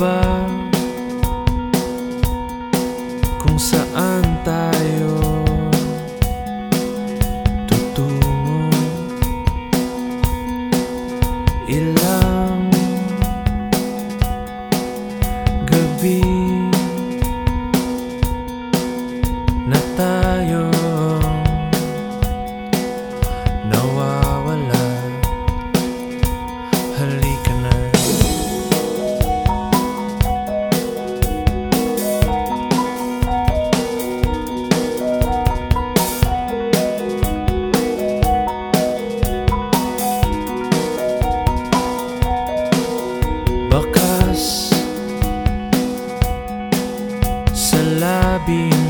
bar. being